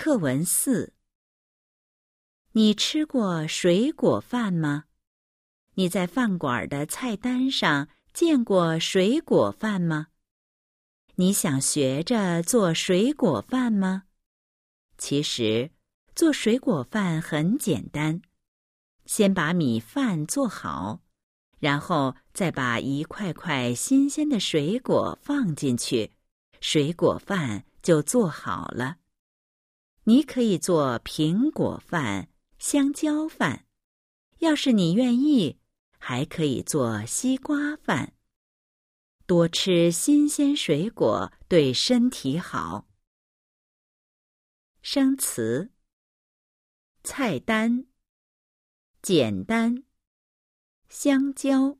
课文四。你吃过水果饭吗？你在饭馆的菜单上见过水果饭吗？你想学着做水果饭吗？其实，做水果饭很简单，先把米饭做好，然后再把一块块新鲜的水果放进去，水果饭就做好了。你可以做苹果饭、香蕉饭，要是你愿意，还可以做西瓜饭。多吃新鲜水果对身体好。生词：菜单、简单、香蕉。